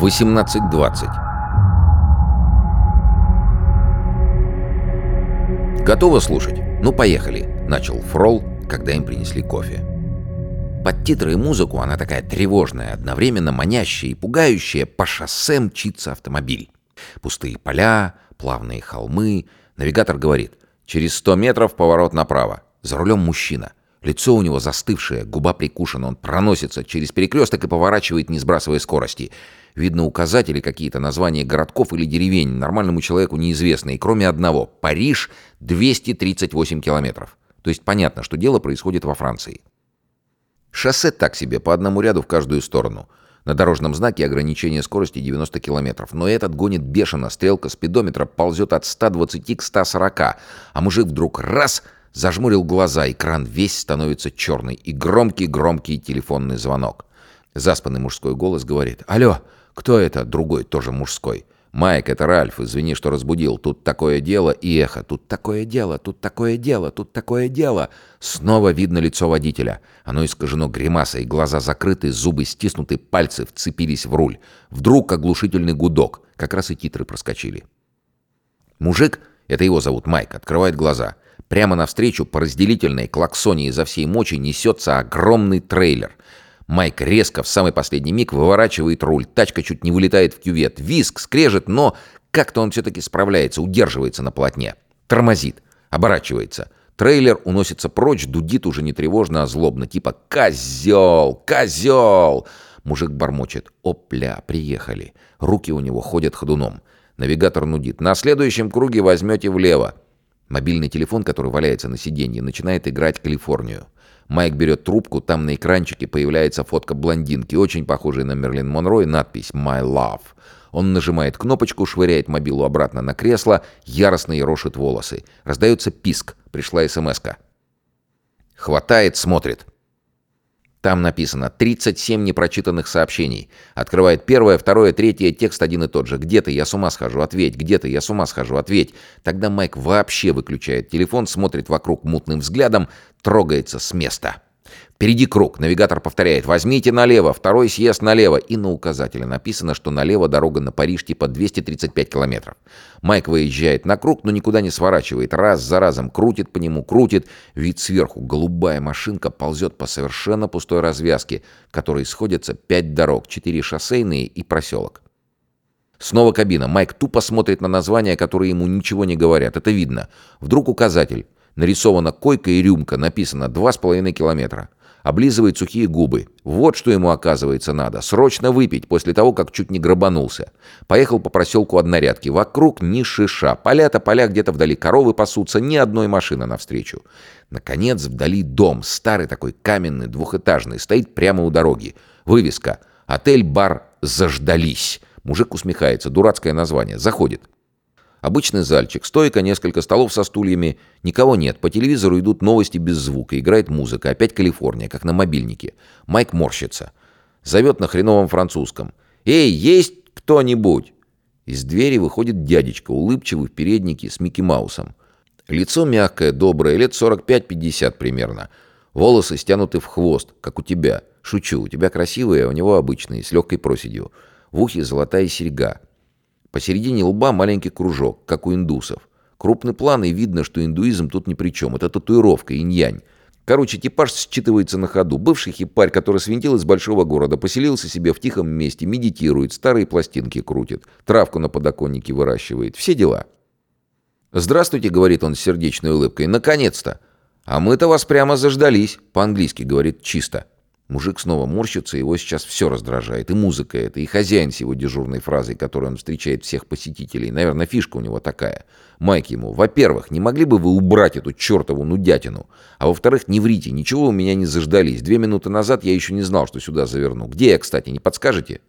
18.20 «Готово слушать? Ну, поехали», — начал Фрол, когда им принесли кофе. Под титры и музыку она такая тревожная, одновременно манящая и пугающая, по шоссе мчится автомобиль. Пустые поля, плавные холмы. Навигатор говорит, через сто метров поворот направо. За рулем мужчина. Лицо у него застывшее, губа прикушена, он проносится через перекресток и поворачивает, не сбрасывая скорости. Видно указатели какие-то, названия городков или деревень, нормальному человеку неизвестные, кроме одного. Париж, 238 километров. То есть понятно, что дело происходит во Франции. Шоссе так себе, по одному ряду в каждую сторону. На дорожном знаке ограничение скорости 90 километров. Но этот гонит бешено, стрелка спидометра ползет от 120 к 140, а мужик вдруг раз — Зажмурил глаза, экран весь становится черный, и громкий-громкий телефонный звонок. Заспанный мужской голос говорит «Алло, кто это?» Другой, тоже мужской. «Майк, это Ральф, извини, что разбудил. Тут такое дело» и эхо. «Тут такое дело, тут такое дело, тут такое дело». Снова видно лицо водителя. Оно искажено гримасой, глаза закрыты, зубы стиснуты, пальцы вцепились в руль. Вдруг оглушительный гудок. Как раз и титры проскочили. Мужик, это его зовут Майк, открывает глаза — Прямо навстречу по разделительной клаксоне изо всей мочи несется огромный трейлер. Майк резко в самый последний миг выворачивает руль. Тачка чуть не вылетает в кювет. Виск, скрежет, но как-то он все-таки справляется, удерживается на полотне. Тормозит, оборачивается. Трейлер уносится прочь, дудит уже не тревожно, а злобно. Типа «Козел! Козел!» Мужик бормочет. «Опля, приехали». Руки у него ходят ходуном. Навигатор нудит. «На следующем круге возьмете влево». Мобильный телефон, который валяется на сиденье, начинает играть Калифорнию. Майк берет трубку, там на экранчике появляется фотка блондинки, очень похожей на Мерлин Монро, и надпись «My Love». Он нажимает кнопочку, швыряет мобилу обратно на кресло, яростно ерошит волосы. Раздается писк, пришла смс -ка. Хватает, смотрит. Там написано 37 непрочитанных сообщений. Открывает первое, второе, третье, текст один и тот же. Где-то я с ума схожу, ответь. Где-то я с ума схожу, ответь. Тогда Майк вообще выключает телефон, смотрит вокруг мутным взглядом, трогается с места. Впереди круг. Навигатор повторяет «Возьмите налево, второй съезд налево». И на указателе написано, что налево дорога на Париж типа 235 километров. Майк выезжает на круг, но никуда не сворачивает. Раз за разом крутит по нему, крутит. Вид сверху. Голубая машинка ползет по совершенно пустой развязке, которой сходятся пять дорог, четыре шоссейные и проселок. Снова кабина. Майк тупо смотрит на названия, которые ему ничего не говорят. Это видно. Вдруг указатель. Нарисована койка и рюмка, написано «два с половиной километра». Облизывает сухие губы. Вот что ему, оказывается, надо. Срочно выпить, после того, как чуть не грабанулся. Поехал по проселку однорядки. Вокруг ни шиша. Поля-то поля, где-то вдали коровы пасутся, ни одной машины навстречу. Наконец, вдали дом, старый такой каменный, двухэтажный, стоит прямо у дороги. Вывеска «Отель-бар заждались». Мужик усмехается. Дурацкое название. Заходит. Обычный зальчик, стойка, несколько столов со стульями. Никого нет. По телевизору идут новости без звука. Играет музыка. Опять Калифорния, как на мобильнике. Майк морщится. Зовет на хреновом французском. «Эй, есть кто-нибудь?» Из двери выходит дядечка, улыбчивый в переднике с Микки Маусом. Лицо мягкое, доброе, лет 45-50 примерно. Волосы стянуты в хвост, как у тебя. Шучу, у тебя красивые, а у него обычные, с легкой проседью. В ухе золотая серьга. Посередине лба маленький кружок, как у индусов. Крупный план, и видно, что индуизм тут ни при чем. Это татуировка, инь-янь. Короче, типаж считывается на ходу. Бывший хипарь, который свинтил из большого города, поселился себе в тихом месте, медитирует, старые пластинки крутит, травку на подоконнике выращивает. Все дела. «Здравствуйте», — говорит он с сердечной улыбкой, — «наконец-то!» «А мы-то вас прямо заждались», — по-английски говорит чисто. Мужик снова морщится, его сейчас все раздражает. И музыка это, и хозяин с его дежурной фразой, которой он встречает всех посетителей. Наверное, фишка у него такая. Майк ему, во-первых, не могли бы вы убрать эту чертову нудятину? А во-вторых, не врите, ничего у меня не заждались. Две минуты назад я еще не знал, что сюда заверну. Где я, кстати, не подскажете?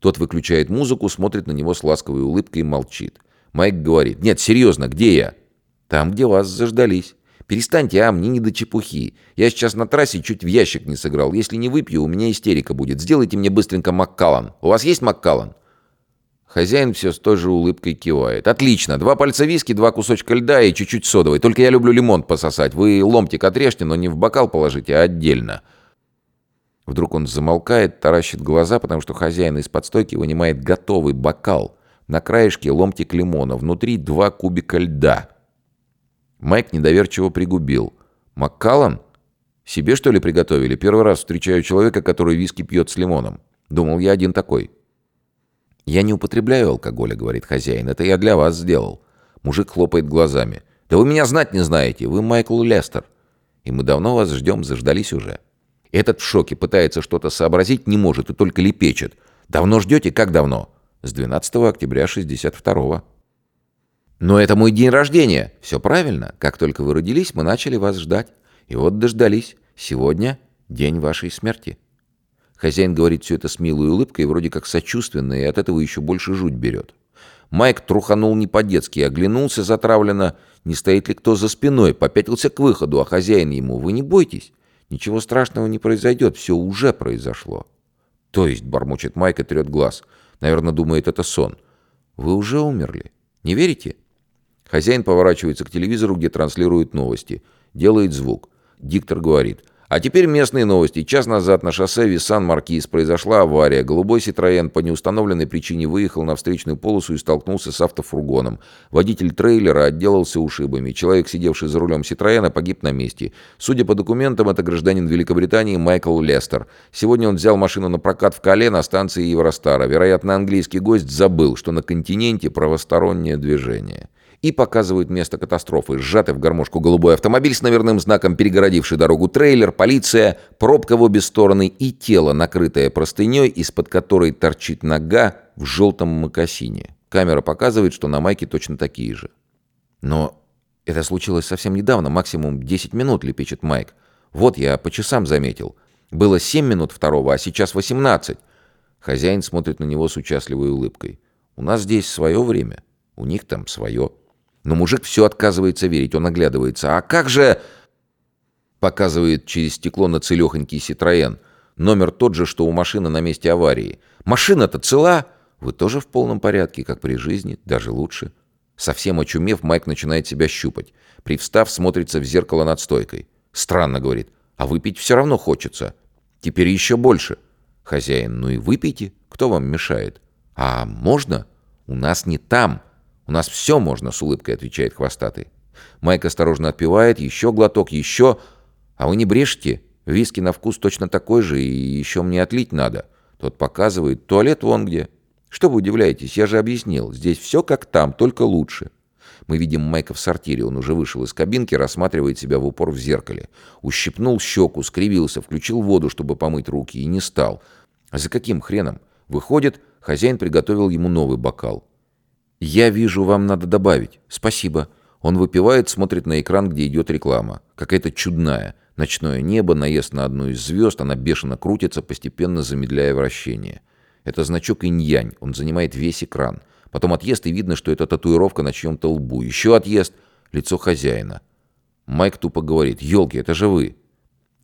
Тот выключает музыку, смотрит на него с ласковой улыбкой и молчит. Майк говорит, нет, серьезно, где я? Там, где вас заждались. «Перестаньте, а, мне не до чепухи. Я сейчас на трассе чуть в ящик не сыграл. Если не выпью, у меня истерика будет. Сделайте мне быстренько Маккаллан. У вас есть Маккаллан?» Хозяин все с той же улыбкой кивает. «Отлично. Два пальца виски, два кусочка льда и чуть-чуть содовой. Только я люблю лимон пососать. Вы ломтик отрежьте, но не в бокал положите, а отдельно». Вдруг он замолкает, таращит глаза, потому что хозяин из-под стойки вынимает готовый бокал. На краешке ломтик лимона, внутри два кубика льда. Майк недоверчиво пригубил. «Маккаллан? Себе, что ли, приготовили? Первый раз встречаю человека, который виски пьет с лимоном. Думал, я один такой». «Я не употребляю алкоголя», — говорит хозяин. «Это я для вас сделал». Мужик хлопает глазами. «Да вы меня знать не знаете. Вы Майкл Лестер. И мы давно вас ждем, заждались уже». Этот в шоке, пытается что-то сообразить, не может и только лепечет. «Давно ждете? Как давно?» «С 12 октября 62-го». «Но это мой день рождения!» «Все правильно. Как только вы родились, мы начали вас ждать. И вот дождались. Сегодня день вашей смерти». Хозяин говорит все это с милой улыбкой, вроде как сочувственно, и от этого еще больше жуть берет. Майк труханул не по-детски, оглянулся затравленно, не стоит ли кто за спиной, попятился к выходу, а хозяин ему «Вы не бойтесь, Ничего страшного не произойдет, все уже произошло. То есть, бормочет Майк и трет глаз. Наверное, думает, это сон. Вы уже умерли. Не верите? Хозяин поворачивается к телевизору, где транслируют новости. Делает звук. Диктор говорит. А теперь местные новости. Час назад на шоссе Висан-Маркиз произошла авария. Голубой Ситроен по неустановленной причине выехал на встречную полосу и столкнулся с автофургоном. Водитель трейлера отделался ушибами. Человек, сидевший за рулем Ситроена, погиб на месте. Судя по документам, это гражданин Великобритании Майкл Лестер. Сегодня он взял машину на прокат в Кале на станции Евростара. Вероятно, английский гость забыл, что на континенте правостороннее движение и показывают место катастрофы. Сжатый в гармошку голубой автомобиль с номерным знаком, перегородивший дорогу трейлер, полиция, пробка в обе стороны и тело, накрытое простыней, из-под которой торчит нога в желтом мокасине. Камера показывает, что на майке точно такие же. Но это случилось совсем недавно, максимум 10 минут, лепечет Майк. Вот я по часам заметил. Было 7 минут второго, а сейчас 18. Хозяин смотрит на него с участливой улыбкой. У нас здесь свое время, у них там свое. Но мужик все отказывается верить, он оглядывается. «А как же...» Показывает через стекло на целехонький Ситроен. Номер тот же, что у машины на месте аварии. «Машина-то цела!» «Вы тоже в полном порядке, как при жизни, даже лучше». Совсем очумев, Майк начинает себя щупать. Привстав, смотрится в зеркало над стойкой. «Странно», — говорит. «А выпить все равно хочется. Теперь еще больше». «Хозяин, ну и выпейте. Кто вам мешает?» «А можно? У нас не там». «У нас все можно», — с улыбкой отвечает хвостатый. Майк осторожно отпивает, еще глоток, еще... «А вы не брешете? Виски на вкус точно такой же, и еще мне отлить надо». Тот показывает, туалет вон где. «Что вы удивляетесь? Я же объяснил. Здесь все как там, только лучше». Мы видим Майка в сортире. Он уже вышел из кабинки, рассматривает себя в упор в зеркале. Ущипнул щеку, скривился, включил воду, чтобы помыть руки, и не стал. А за каким хреном? Выходит, хозяин приготовил ему новый бокал. «Я вижу, вам надо добавить. Спасибо». Он выпивает, смотрит на экран, где идет реклама. Какая-то чудная. Ночное небо, наезд на одну из звезд, она бешено крутится, постепенно замедляя вращение. Это значок инь-янь, он занимает весь экран. Потом отъезд, и видно, что это татуировка на чьем-то лбу. Еще отъезд, лицо хозяина. Майк тупо говорит, «Елки, это же вы!»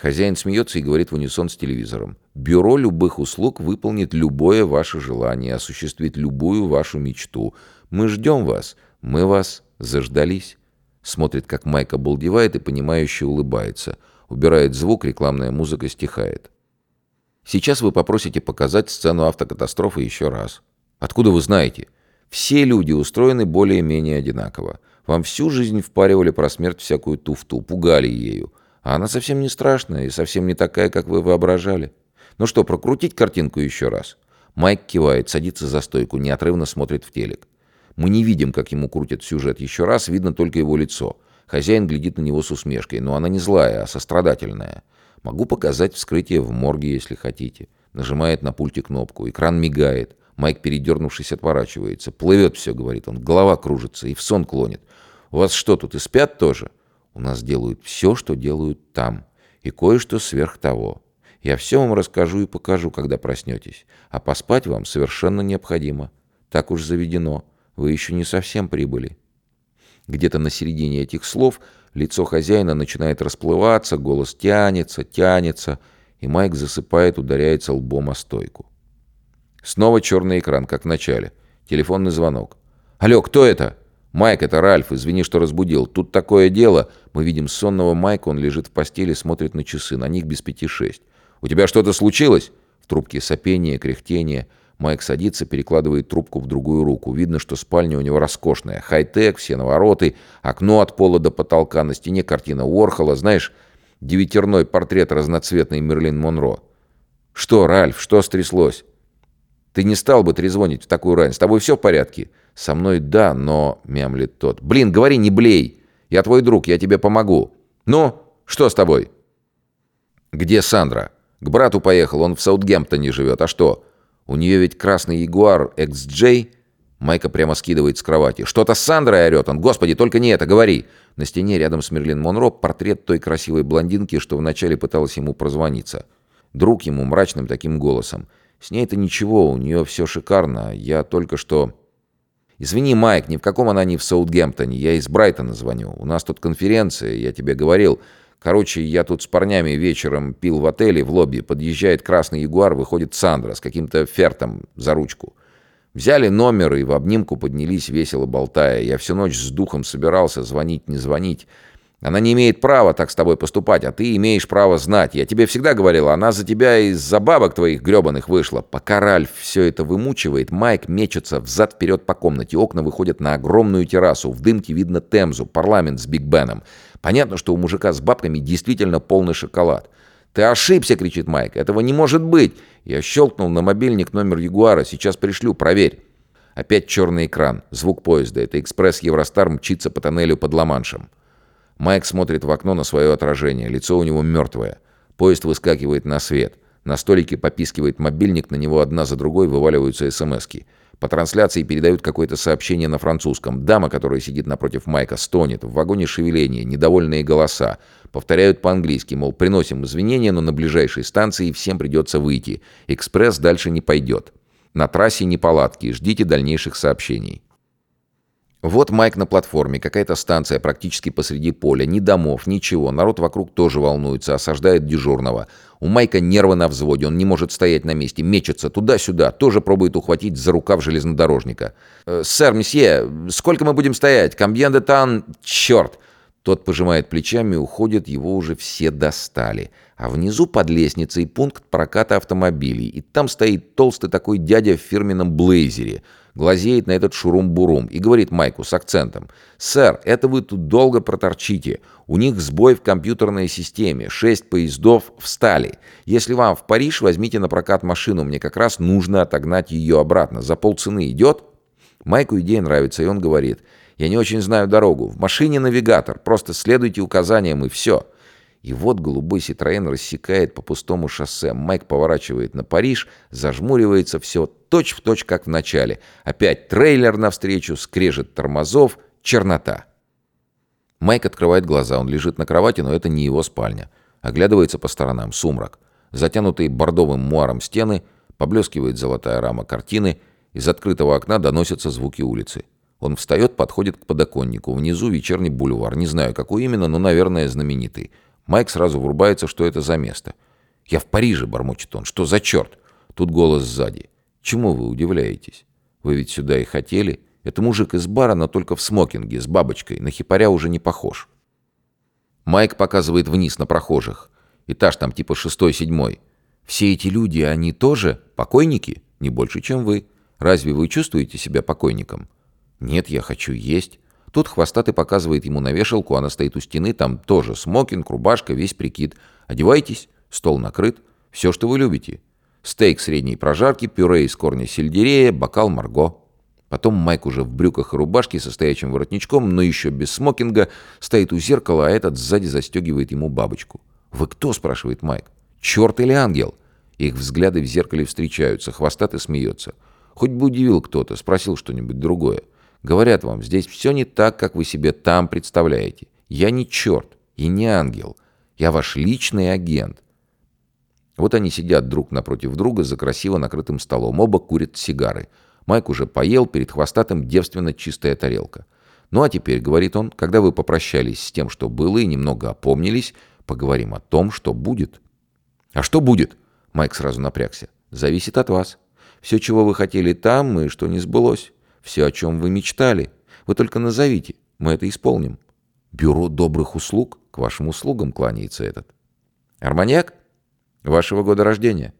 Хозяин смеется и говорит в унисон с телевизором. «Бюро любых услуг выполнит любое ваше желание, осуществит любую вашу мечту. Мы ждем вас. Мы вас заждались». Смотрит, как Майк обалдевает и понимающе улыбается. Убирает звук, рекламная музыка стихает. Сейчас вы попросите показать сцену автокатастрофы еще раз. Откуда вы знаете? Все люди устроены более-менее одинаково. Вам всю жизнь впаривали про смерть всякую туфту, пугали ею. А она совсем не страшная и совсем не такая, как вы воображали. Ну что, прокрутить картинку еще раз? Майк кивает, садится за стойку, неотрывно смотрит в телек. Мы не видим, как ему крутят сюжет еще раз, видно только его лицо. Хозяин глядит на него с усмешкой, но она не злая, а сострадательная. Могу показать вскрытие в морге, если хотите. Нажимает на пульте кнопку, экран мигает. Майк, передернувшись, отворачивается. «Плывет все», — говорит он, голова кружится и в сон клонит. «У вас что, тут и спят тоже?» У нас делают все, что делают там, и кое-что сверх того. Я все вам расскажу и покажу, когда проснетесь, а поспать вам совершенно необходимо. Так уж заведено, вы еще не совсем прибыли». Где-то на середине этих слов лицо хозяина начинает расплываться, голос тянется, тянется, и Майк засыпает, ударяется лбом о стойку. Снова черный экран, как в начале. Телефонный звонок. «Алло, кто это?» «Майк, это Ральф, извини, что разбудил. Тут такое дело...» Мы видим сонного Майка, он лежит в постели, смотрит на часы, на них без пяти шесть. «У тебя что-то случилось?» В трубке сопение, кряхтение. Майк садится, перекладывает трубку в другую руку. Видно, что спальня у него роскошная. Хай-тек, все навороты, окно от пола до потолка, на стене картина Уорхола. Знаешь, девятерной портрет разноцветный Мерлин Монро. «Что, Ральф, что стряслось?» «Ты не стал бы трезвонить в такую рань. С тобой все в порядке?» «Со мной да, но...» — мямлит тот. «Блин, говори, не блей! Я твой друг, я тебе помогу. Ну, что с тобой?» «Где Сандра?» «К брату поехал, он в Саутгемптоне живет. А что? У нее ведь красный Ягуар XJ...» Майка прямо скидывает с кровати. «Что-то с Сандрой орет он! Господи, только не это, говори!» На стене рядом с Мерлин Монро портрет той красивой блондинки, что вначале пыталась ему прозвониться. Друг ему мрачным таким голосом. «С ней-то ничего, у нее все шикарно. Я только что...» «Извини, Майк, ни в каком она не в Саутгемптоне. Я из Брайтона звоню. У нас тут конференция, я тебе говорил. Короче, я тут с парнями вечером пил в отеле, в лобби. Подъезжает красный ягуар, выходит Сандра с каким-то фертом за ручку. Взяли номер и в обнимку поднялись, весело болтая. Я всю ночь с духом собирался, звонить, не звонить. Она не имеет права так с тобой поступать, а ты имеешь право знать. Я тебе всегда говорил, она за тебя из-за бабок твоих гребаных вышла. Пока Ральф все это вымучивает, Майк мечется взад-вперед по комнате. Окна выходят на огромную террасу. В дымке видно Темзу, парламент с Биг Беном. Понятно, что у мужика с бабками действительно полный шоколад. «Ты ошибся!» — кричит Майк. «Этого не может быть!» Я щелкнул на мобильник номер Ягуара. «Сейчас пришлю, проверь!» Опять черный экран. Звук поезда. Это экспресс Евростар мчится по тоннелю под Ла-Маншем. Майк смотрит в окно на свое отражение. Лицо у него мертвое. Поезд выскакивает на свет. На столике попискивает мобильник, на него одна за другой вываливаются СМСки. По трансляции передают какое-то сообщение на французском. Дама, которая сидит напротив Майка, стонет. В вагоне шевеление, недовольные голоса. Повторяют по-английски, мол, приносим извинения, но на ближайшей станции всем придется выйти. Экспресс дальше не пойдет. На трассе неполадки, ждите дальнейших сообщений. Вот Майк на платформе, какая-то станция практически посреди поля, ни домов, ничего, народ вокруг тоже волнуется, осаждает дежурного. У Майка нервы на взводе, он не может стоять на месте, мечется туда-сюда, тоже пробует ухватить за рукав железнодорожника. «Э, «Сэр, месье, сколько мы будем стоять? Камбьен де тан... Черт!» Тот пожимает плечами, уходит, его уже все достали. А внизу под лестницей пункт проката автомобилей, и там стоит толстый такой дядя в фирменном блейзере — глазеет на этот шурум-бурум и говорит Майку с акцентом. «Сэр, это вы тут долго проторчите. У них сбой в компьютерной системе. Шесть поездов встали. Если вам в Париж, возьмите на прокат машину. Мне как раз нужно отогнать ее обратно. За полцены идет?» Майку идея нравится, и он говорит. «Я не очень знаю дорогу. В машине навигатор. Просто следуйте указаниям, и все». И вот голубой Ситроен рассекает по пустому шоссе. Майк поворачивает на Париж, зажмуривается все точь-в-точь, точь, как в начале. Опять трейлер навстречу, скрежет тормозов, чернота. Майк открывает глаза. Он лежит на кровати, но это не его спальня. Оглядывается по сторонам. Сумрак. Затянутые бордовым муаром стены, поблескивает золотая рама картины. Из открытого окна доносятся звуки улицы. Он встает, подходит к подоконнику. Внизу вечерний бульвар. Не знаю, какой именно, но, наверное, знаменитый. Майк сразу врубается, что это за место. «Я в Париже», — бормочет он. «Что за черт?» Тут голос сзади. «Чему вы удивляетесь? Вы ведь сюда и хотели. Это мужик из бара, но только в смокинге, с бабочкой. На хипаря уже не похож». Майк показывает вниз на прохожих. Этаж там типа шестой-седьмой. «Все эти люди, они тоже покойники? Не больше, чем вы. Разве вы чувствуете себя покойником?» «Нет, я хочу есть. Тут хвостатый показывает ему на вешалку, она стоит у стены, там тоже смокинг, рубашка, весь прикид. Одевайтесь, стол накрыт, все, что вы любите. Стейк средней прожарки, пюре из корня сельдерея, бокал марго. Потом Майк уже в брюках и рубашке со стоячим воротничком, но еще без смокинга, стоит у зеркала, а этот сзади застегивает ему бабочку. «Вы кто?» – спрашивает Майк. «Черт или ангел?» Их взгляды в зеркале встречаются, хвостатый смеется. Хоть бы удивил кто-то, спросил что-нибудь другое. Говорят вам, здесь все не так, как вы себе там представляете. Я не черт и не ангел. Я ваш личный агент. Вот они сидят друг напротив друга за красиво накрытым столом. Оба курят сигары. Майк уже поел, перед хвостатым девственно чистая тарелка. «Ну а теперь, — говорит он, — когда вы попрощались с тем, что было, и немного опомнились, поговорим о том, что будет». «А что будет?» — Майк сразу напрягся. «Зависит от вас. Все, чего вы хотели там, и что не сбылось. Все, о чем вы мечтали. Вы только назовите, мы это исполним. Бюро добрых услуг? К вашим услугам кланяется этот. Арманьяк? Вашего года рождения?